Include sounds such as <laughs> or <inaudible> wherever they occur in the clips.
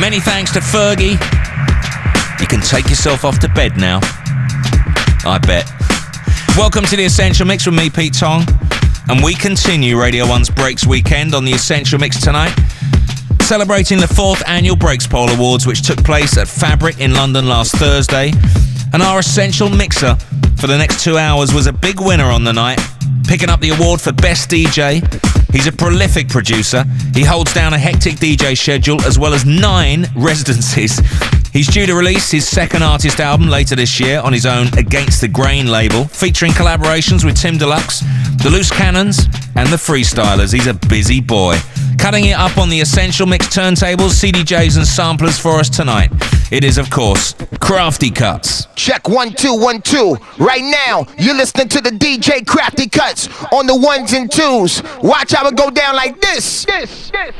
Many thanks to Fergie. You can take yourself off to bed now. I bet. Welcome to the Essential Mix with me, Pete Tong. And we continue Radio 1's Breaks Weekend on the Essential Mix tonight, celebrating the fourth annual Breakspoll Awards, which took place at Fabric in London last Thursday. And our Essential Mixer for the next two hours was a big winner on the night, picking up the award for Best DJ. He's a prolific producer. He holds down a hectic DJ schedule as well as nine <laughs> residencies. He's due to release his second artist album later this year on his own Against the Grain label, featuring collaborations with Tim Deluxe, The Loose Cannons, and The Freestylers. He's a busy boy. Cutting it up on the Essential Mix turntables, CDJs, and samplers for us tonight. It is, of course, Krafty Kuts. Check one, two, one, two. Right now, you're listening to the DJ Krafty Kuts on the ones and twos. Watch how it go down like this. this, this.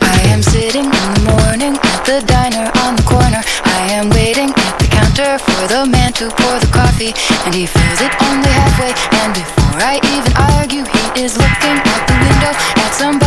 I am sitting in the morning at the diner on the corner. I am waiting for the man to pour the coffee, and he fills it only halfway. And before I even argue, he is looking out the window at somebody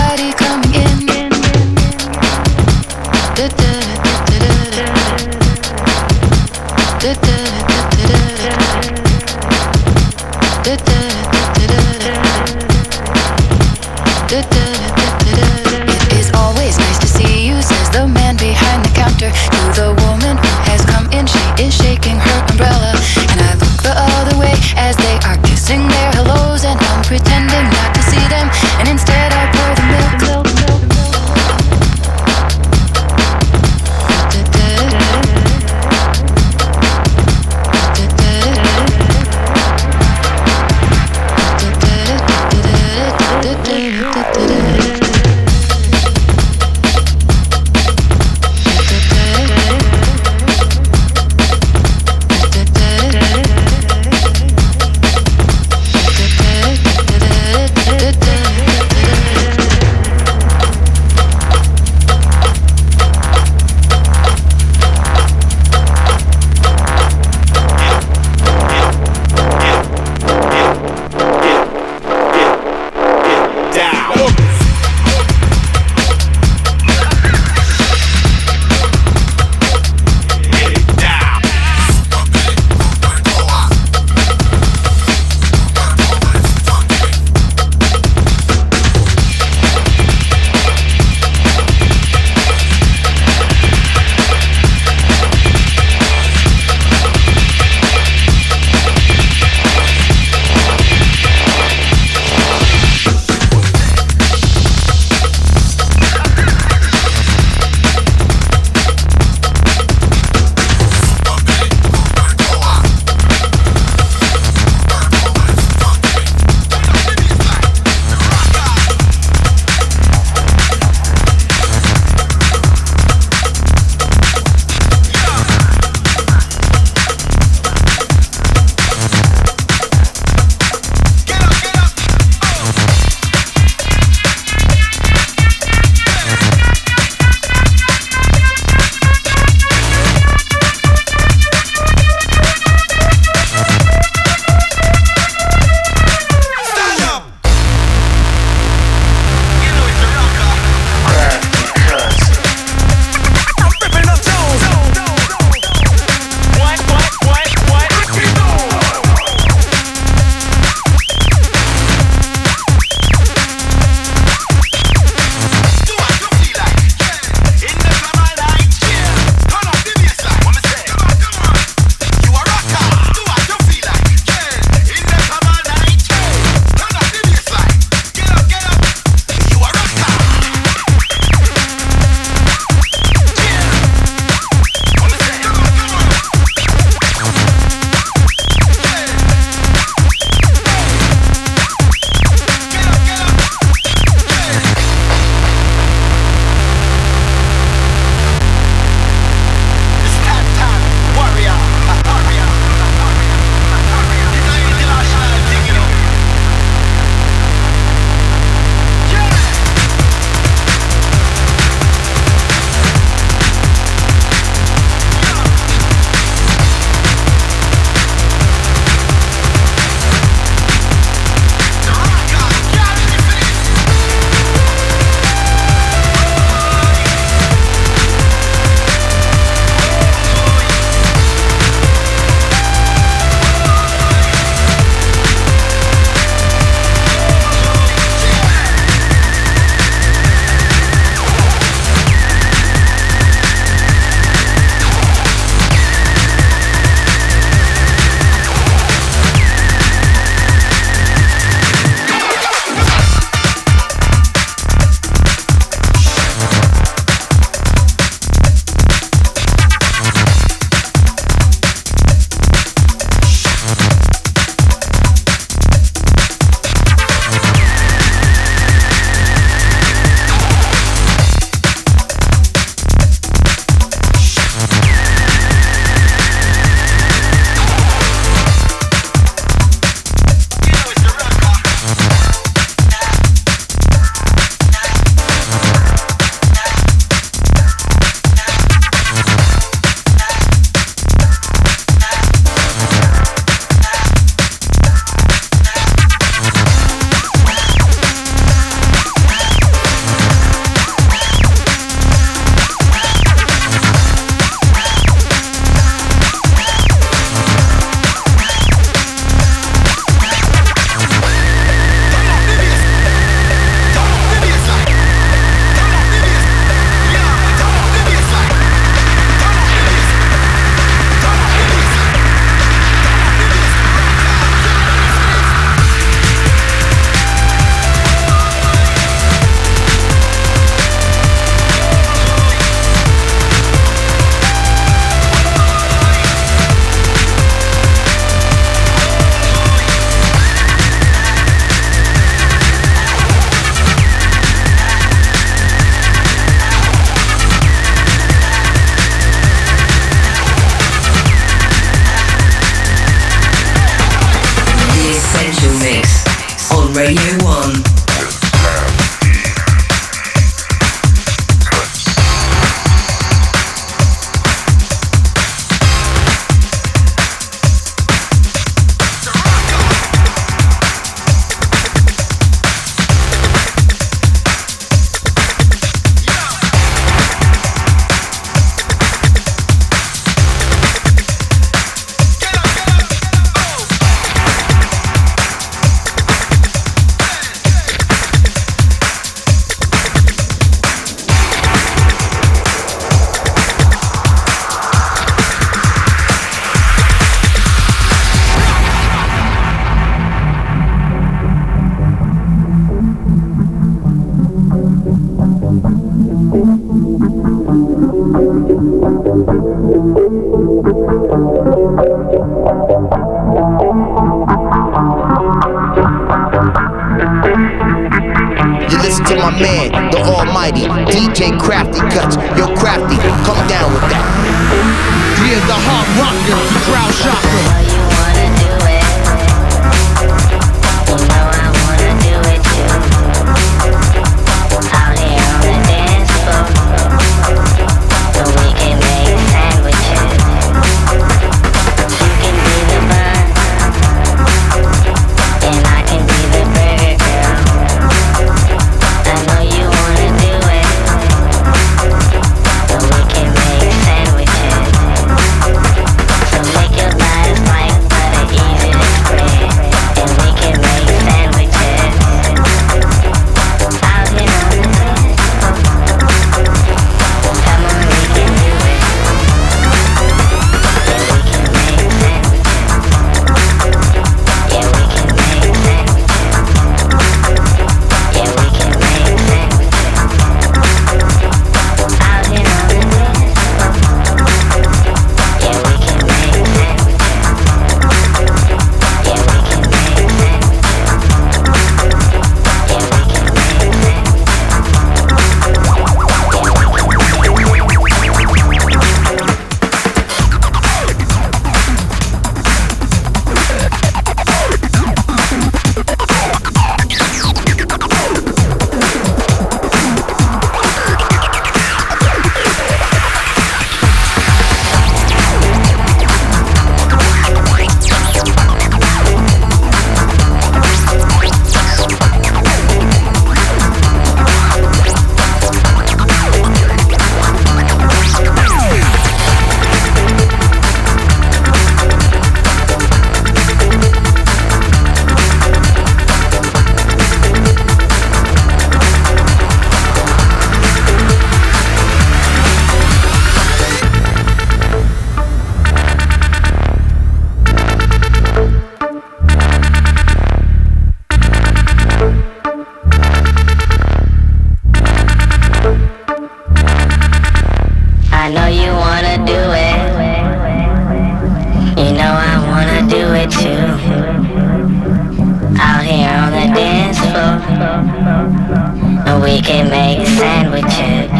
can make sandwiches.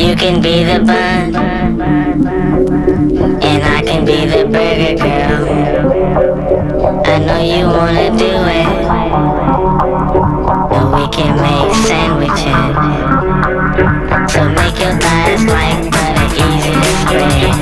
You can be the bun, and I can be the burger girl. I know you wanna do it, but we can make sandwiches. So make your thighs like butter easy to spread.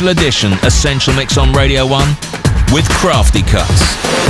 Special edition Essential Mix on Radio 1 with Krafty Kuts.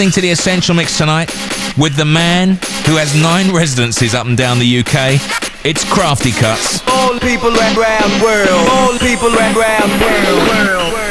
Listening to the Essential Mix tonight with the man who has nine residencies up and down the UK. It's Krafty Kuts. All people around world. All people around world. All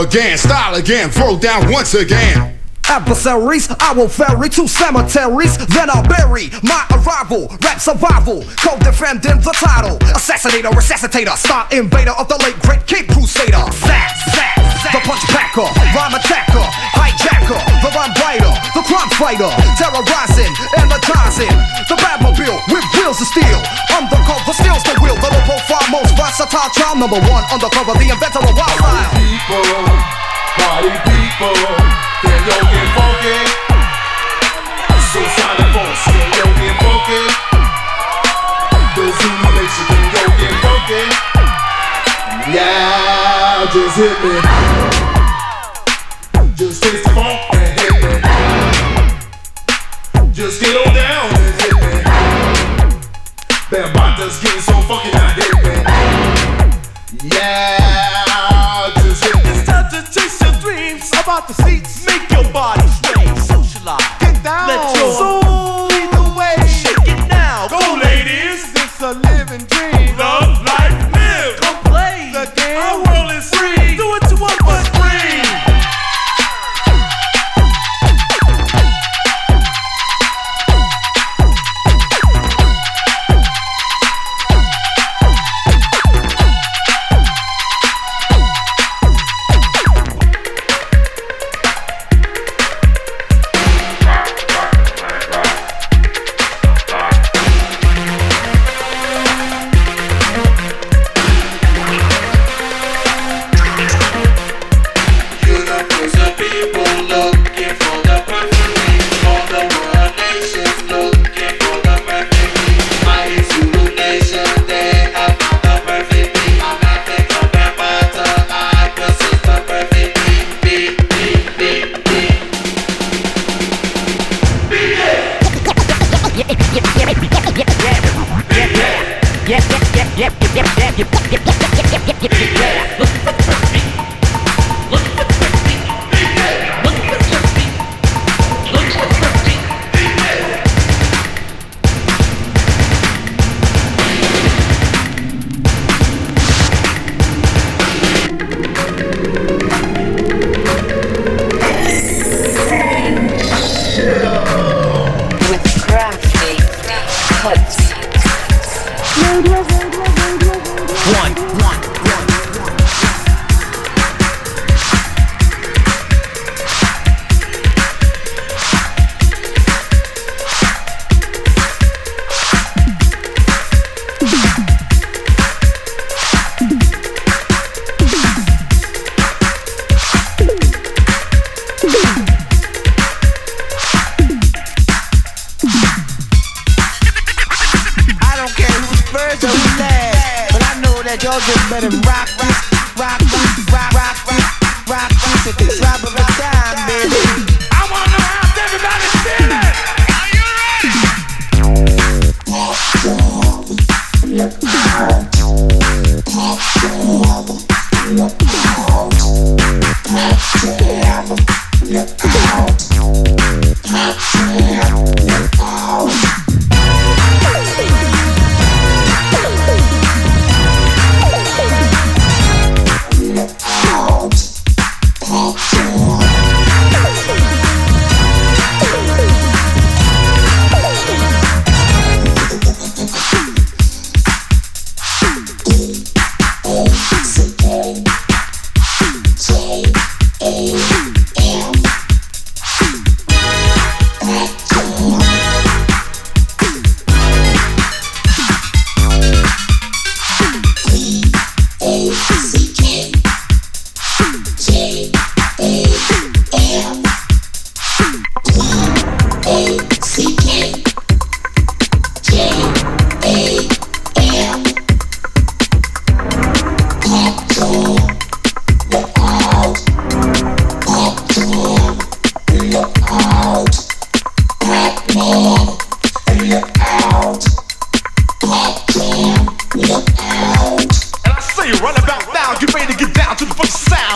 again, style again, throw down once again. Adversaries, I will ferry to cemeteries, then I'll bury my arrival. Rap survival, co-defending the title. Assassinator, resuscitator, star invader of the late great Cape Crusader. Zap, zap, zap. The punch packer, rhyme attacker, the crime fighter, terrorizing, energizing. The Batmobile with wheels of steel. Undercover, steals the wheel, the low profile, most versatile child. Number one, undercover, the inventor of wild style. People, party people, can yo get funky? So silent voice, can yo get funky? The Zulu Nation, can yo get funky? Yeah, just hit me. Just taste the funk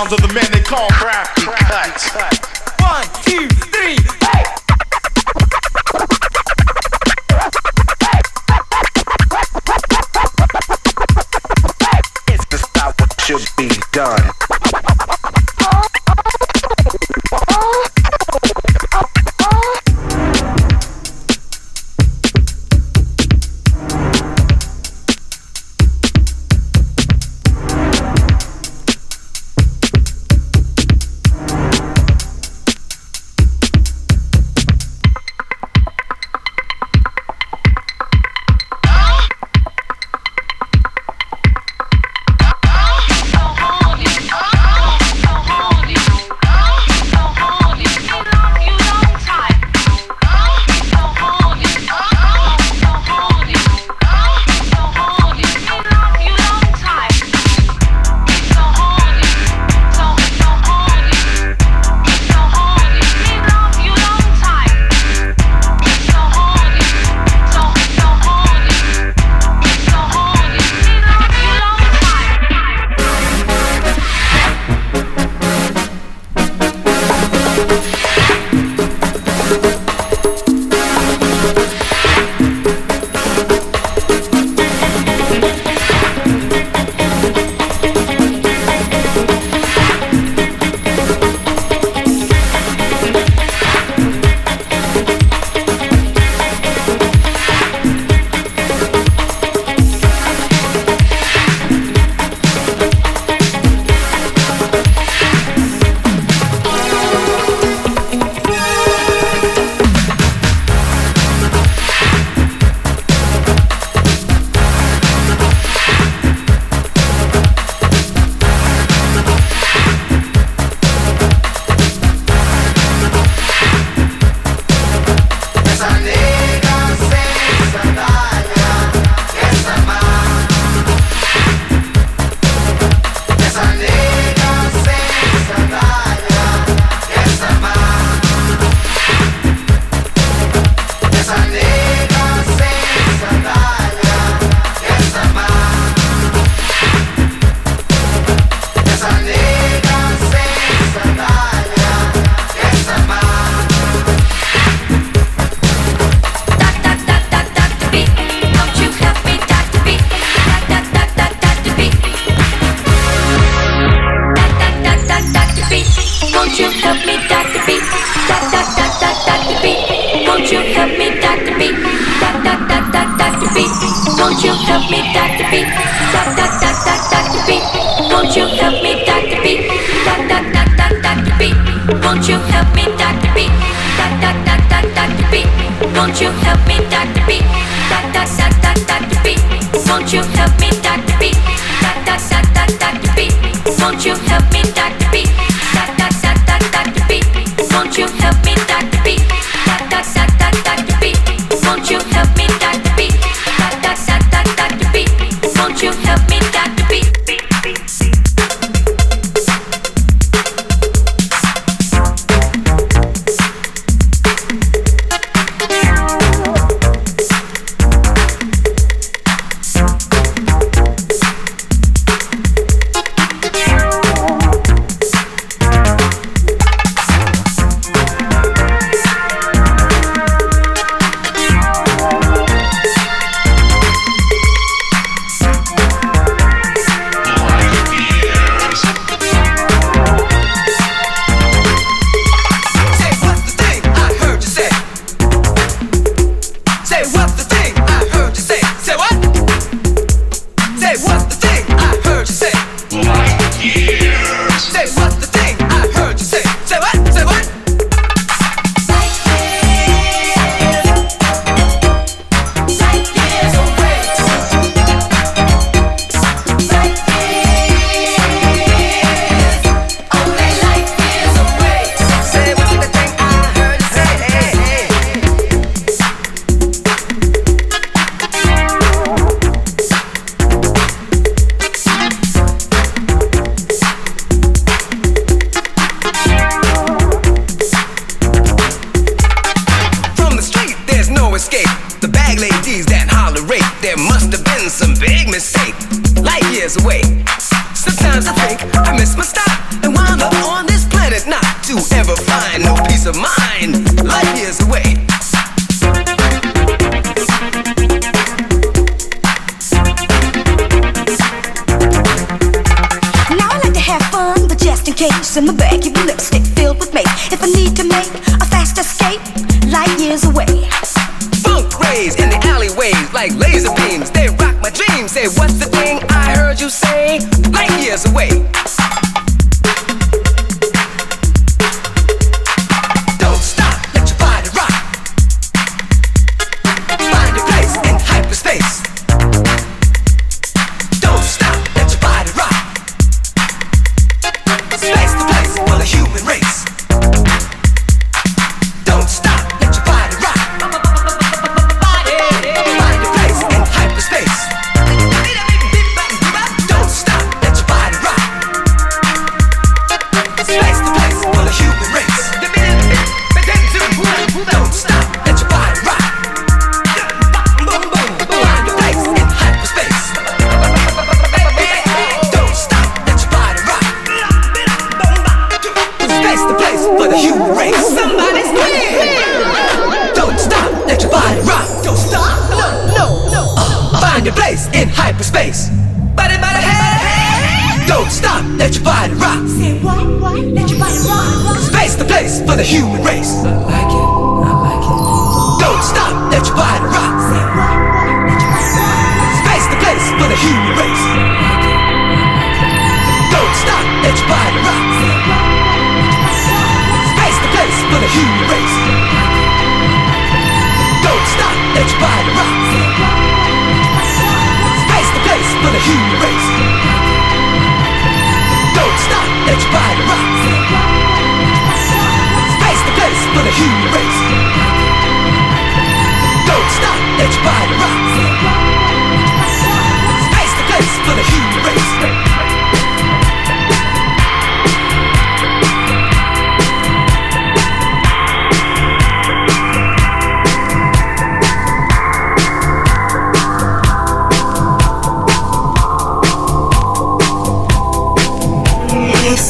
sounds of the man they call Brown.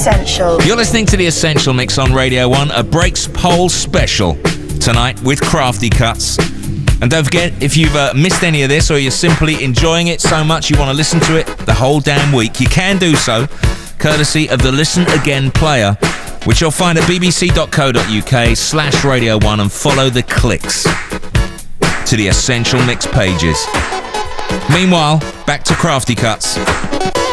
Essential. You're listening to The Essential Mix on Radio 1, a Breakspoll special tonight with Krafty Kuts. And don't forget, if you've uh, missed any of this or you're simply enjoying it so much you want to listen to it the whole damn week, you can do so courtesy of the Listen Again player, which you'll find at bbc.co.uk slash Radio 1 and follow the clicks to the Essential Mix pages. Meanwhile, back to Krafty Kuts.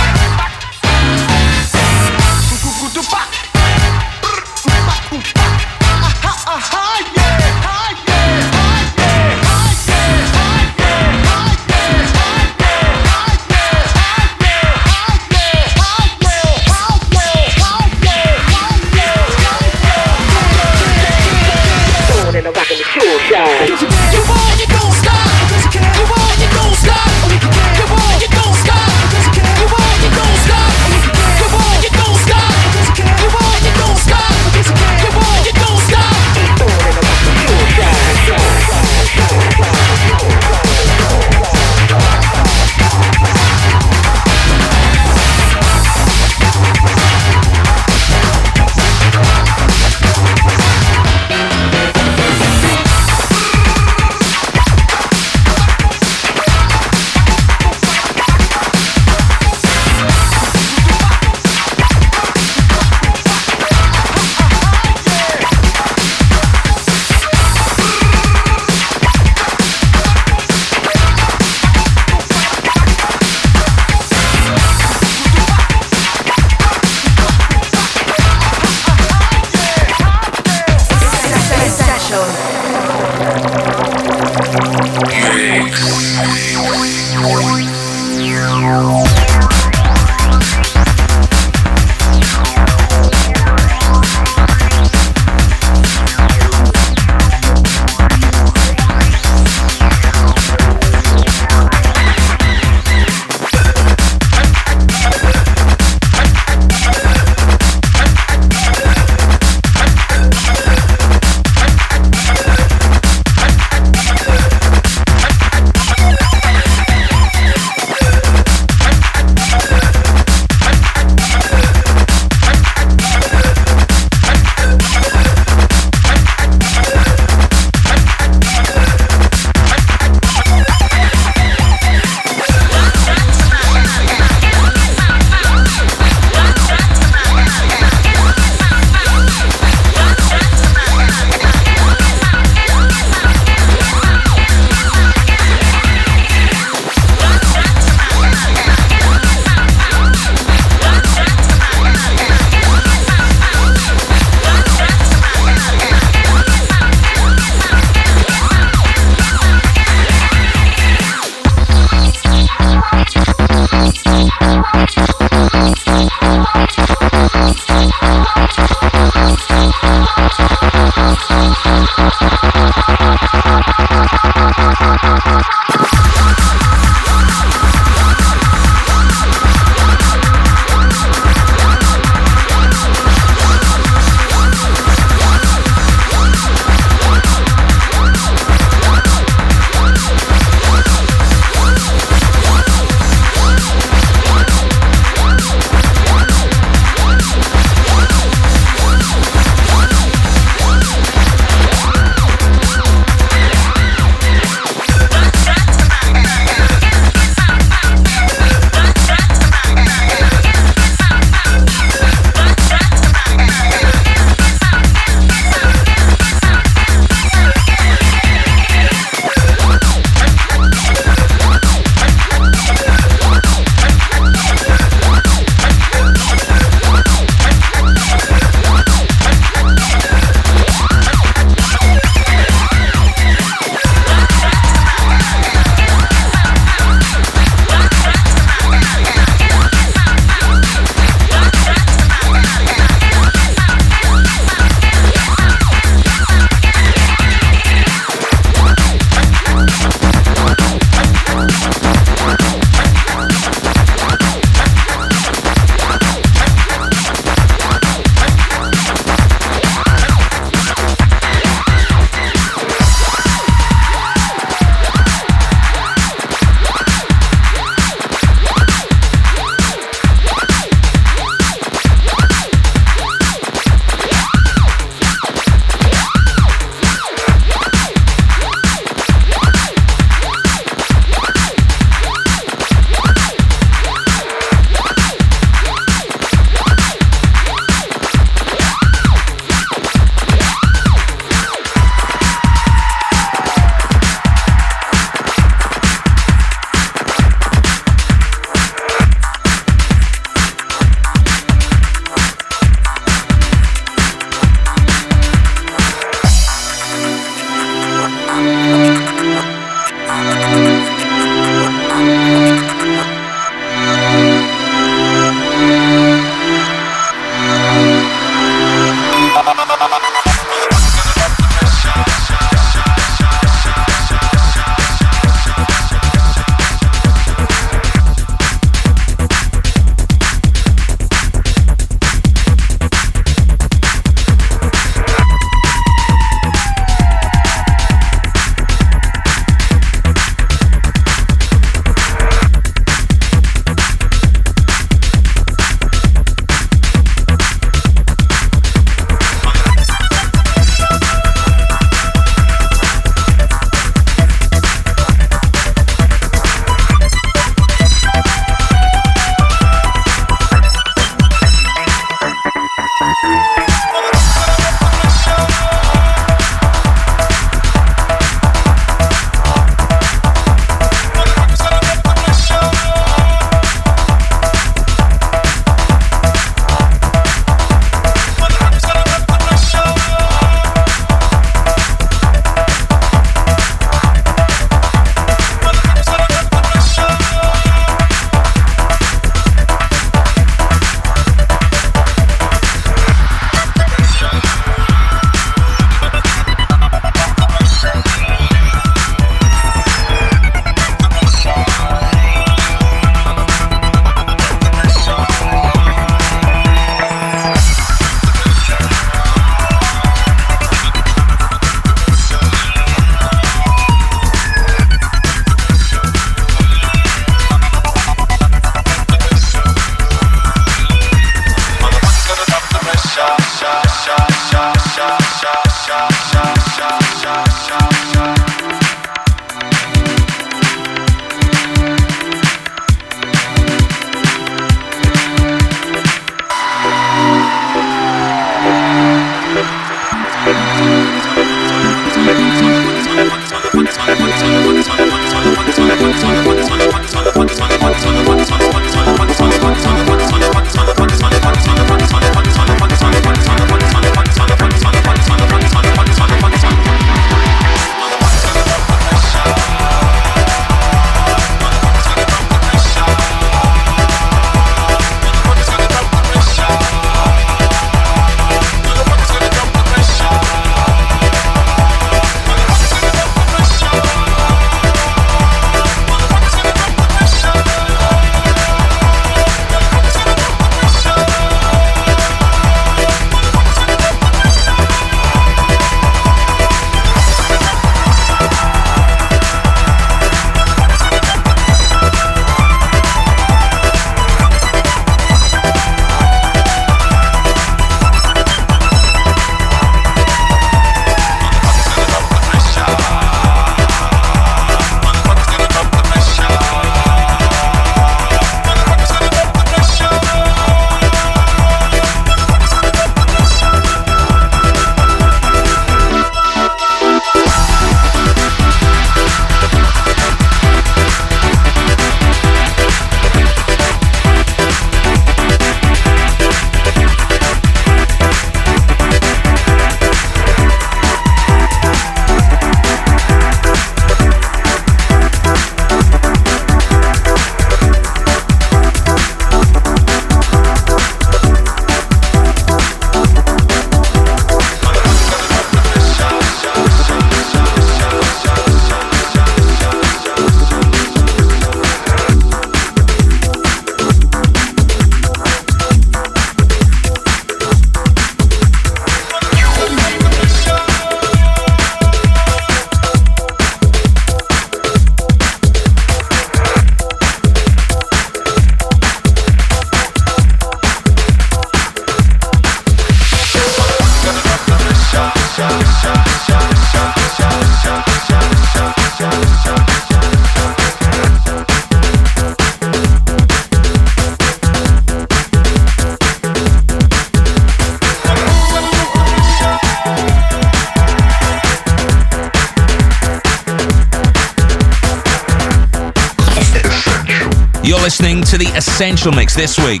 Essential Mix this week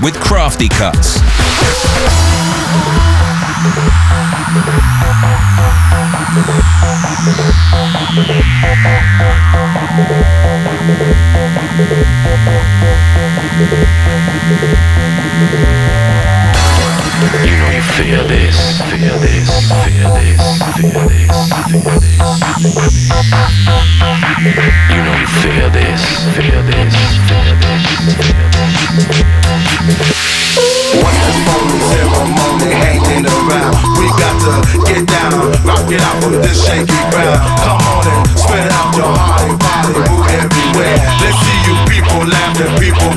with Krafty Kuts. You know you feel this, feel this, feel this, feel this. You know you this, this, around? We got to get down, rock it out this ground. Come on and spread out your heart and body, move everywhere. Let's see you people laughing, people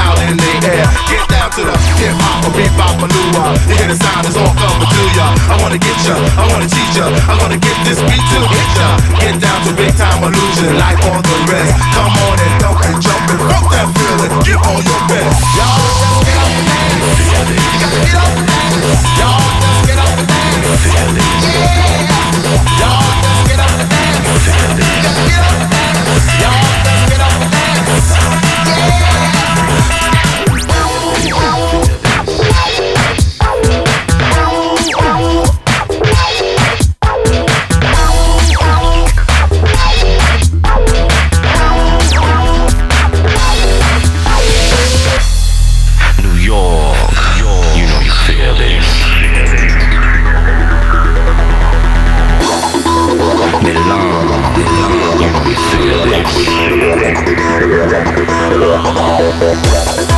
out in the air. Get to the hip hop, or bebop, maneuver. You hear the sound is all coming to ya. I wanna get ya, I wanna teach ya. I'm gonna get this beat to hit ya. Get down to big time illusion, like all the rest. Come on and dump and jump and funk that feeling. Give all your best. Y'all just get up and dance. You gotta get up and dance. Y'all just get up and dance. Yeah. Y'all just get up and dance. You gotta get up and dance. Y'all just get up and dance. New Gracias.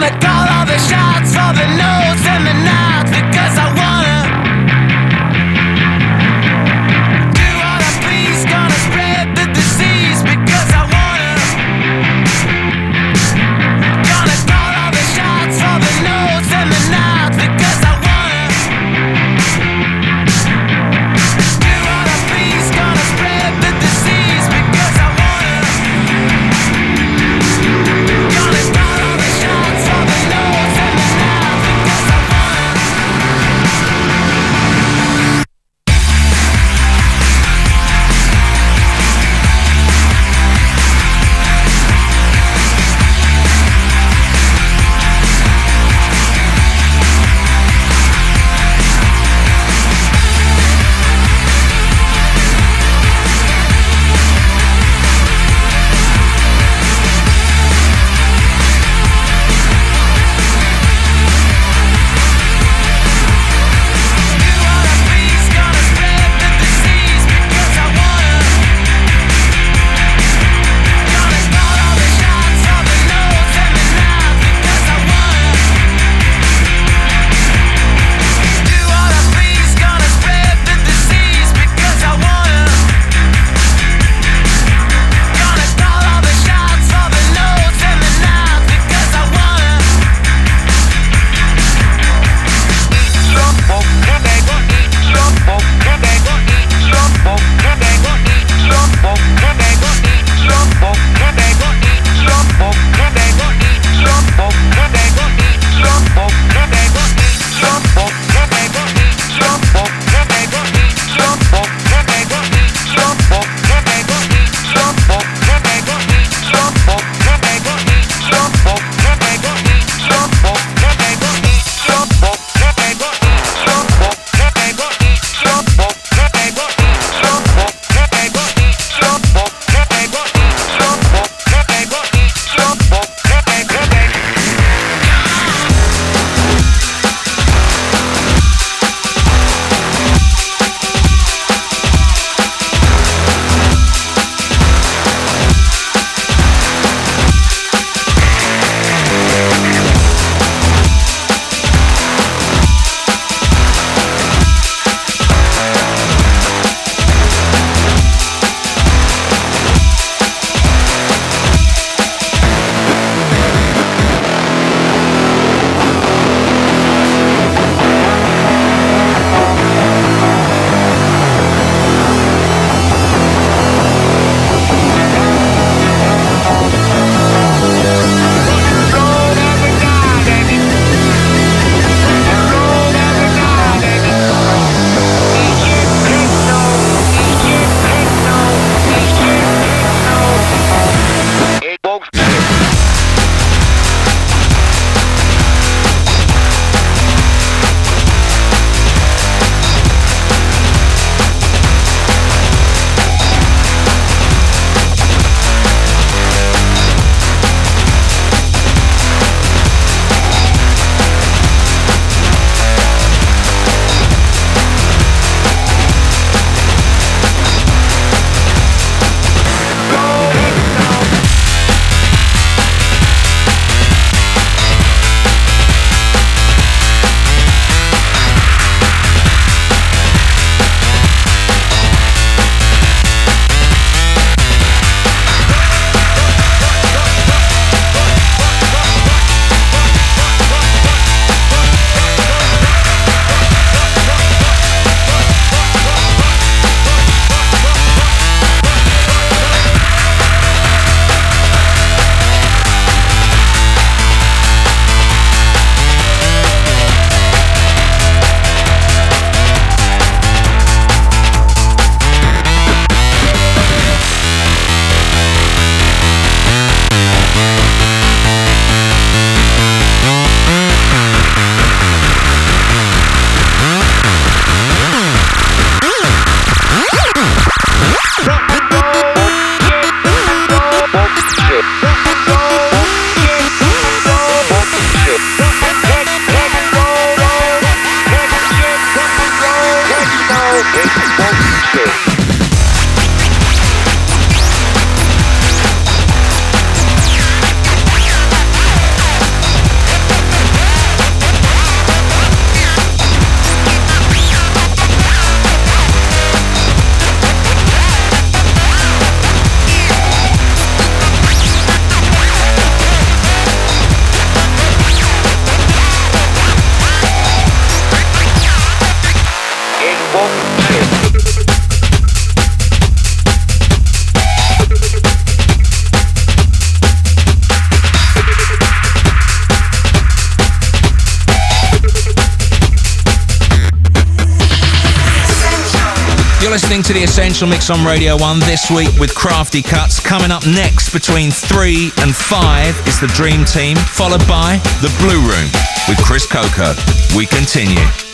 Let go. god. Essential Mix on Radio 1 this week with Krafty Kuts. Coming up next between 3 and 5 is the Dream Team, followed by The Blue Room with Chris Coco. We continue.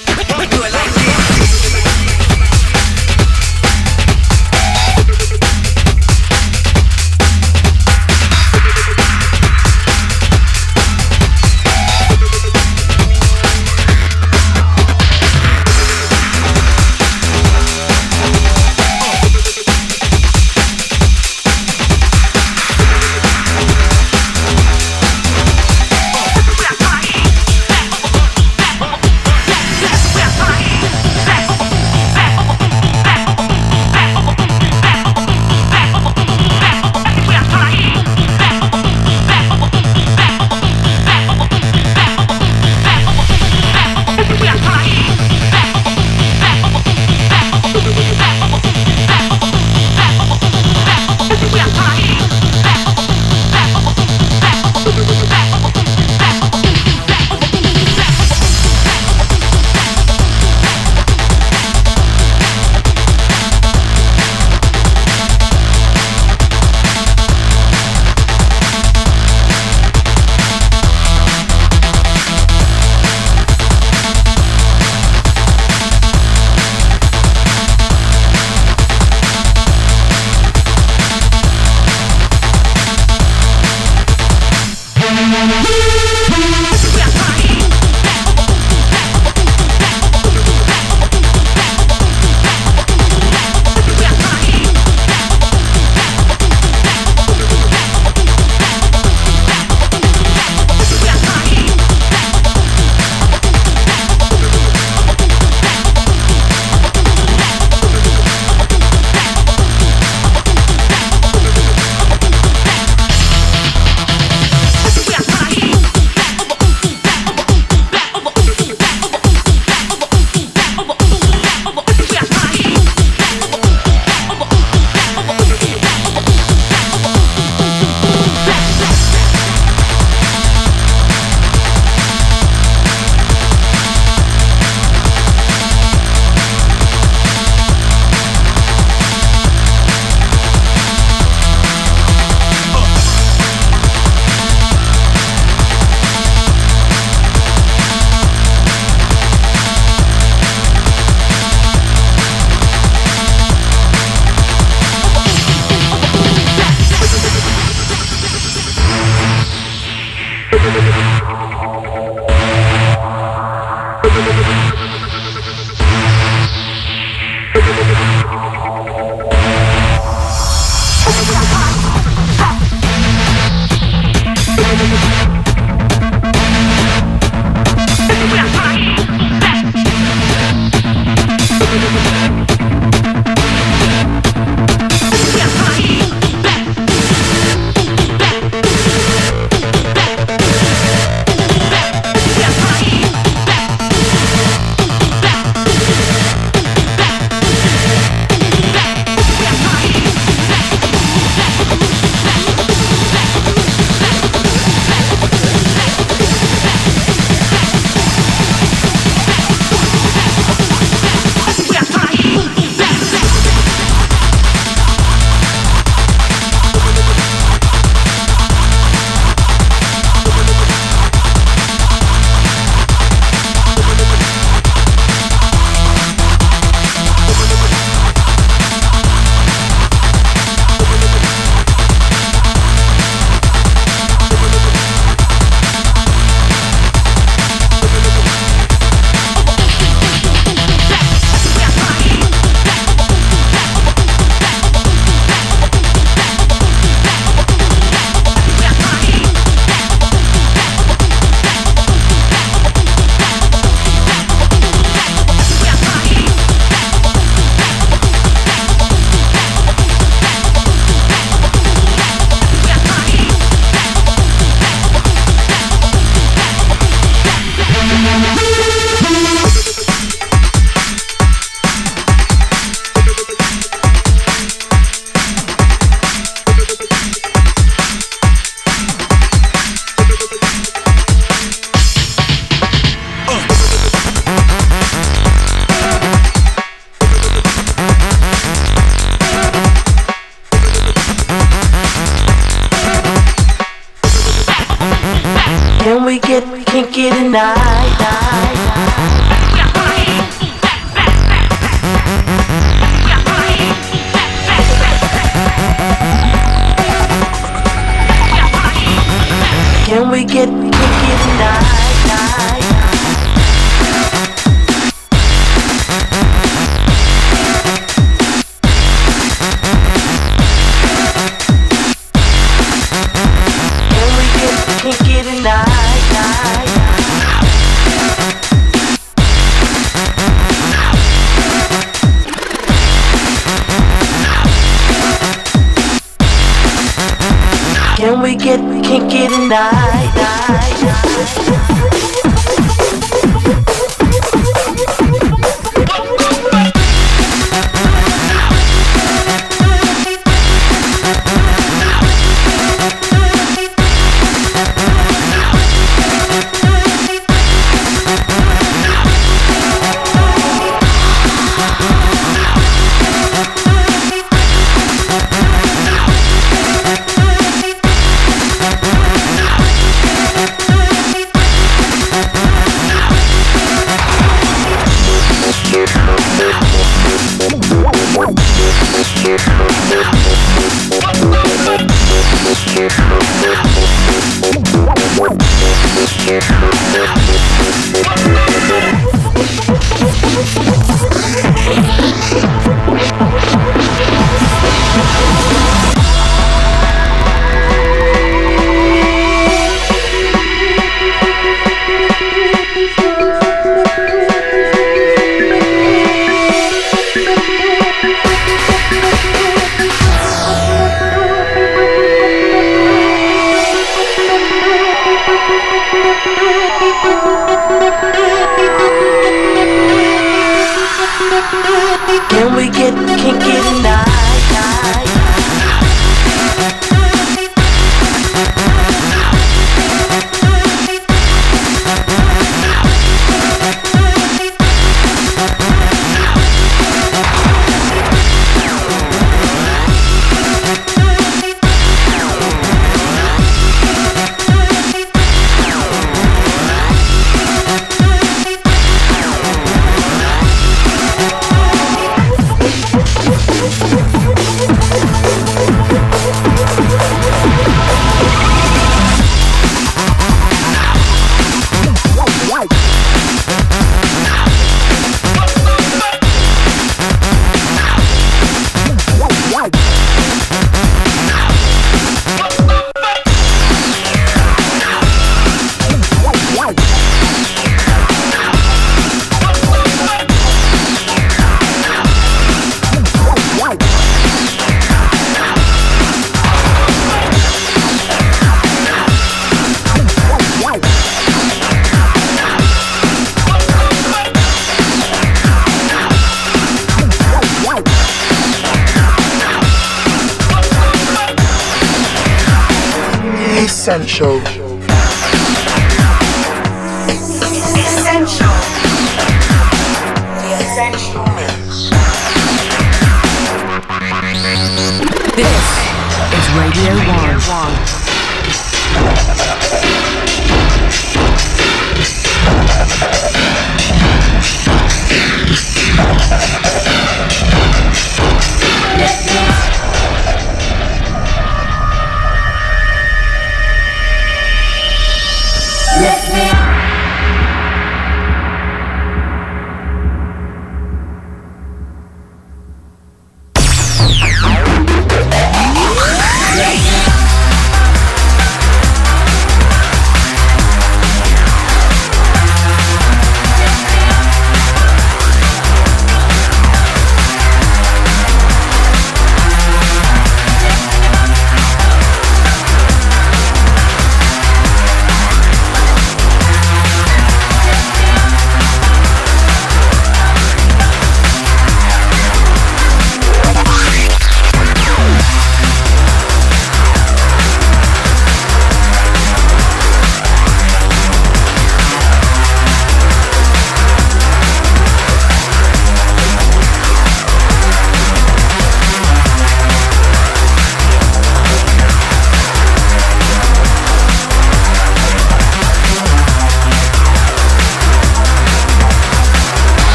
We get kinky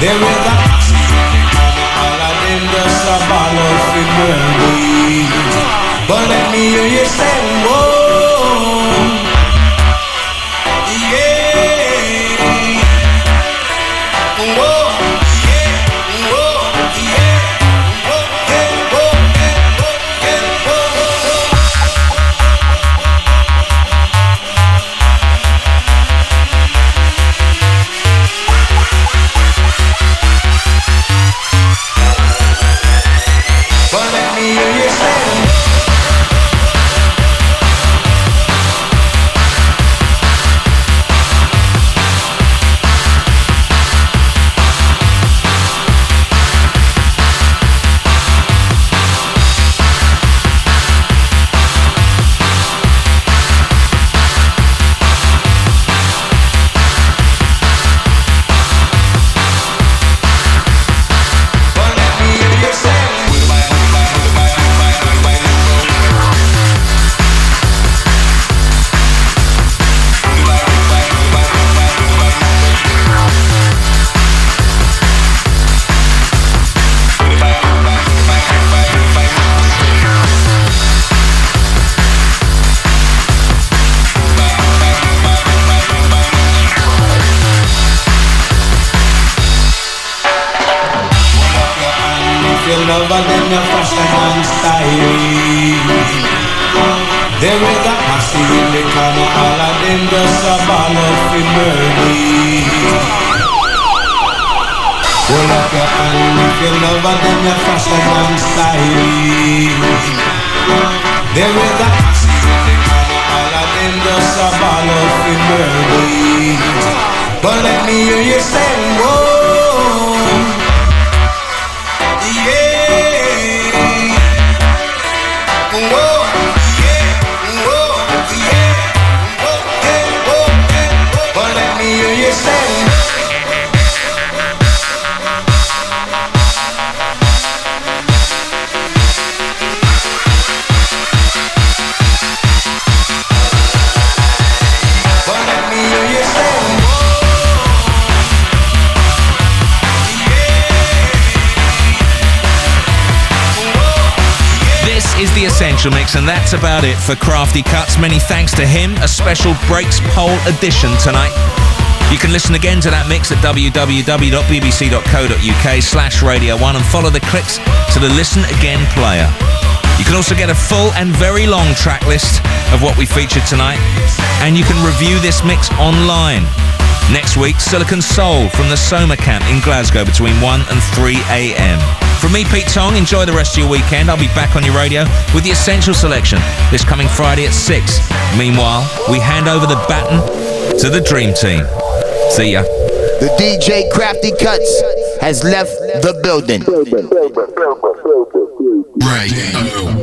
There is a. But let me hear you say, for Krafty Kuts. Many thanks to him. A special Breaks Poll edition tonight. You can listen again to that mix at www.bbc.co.uk slash Radio 1 and follow the clicks to the Listen Again player. You can also get a full and very long track list of what we featured tonight, and you can review this mix online. Next week, Silicon Soul from the Soma Camp in Glasgow between 1 and 3 a.m. From me, Pete Tong, enjoy the rest of your weekend. I'll be back on your radio with the Essential Selection this coming Friday at 6. Meanwhile, we hand over the baton to the Dream Team. See ya. The DJ Krafty Kuts has left the building. Radio.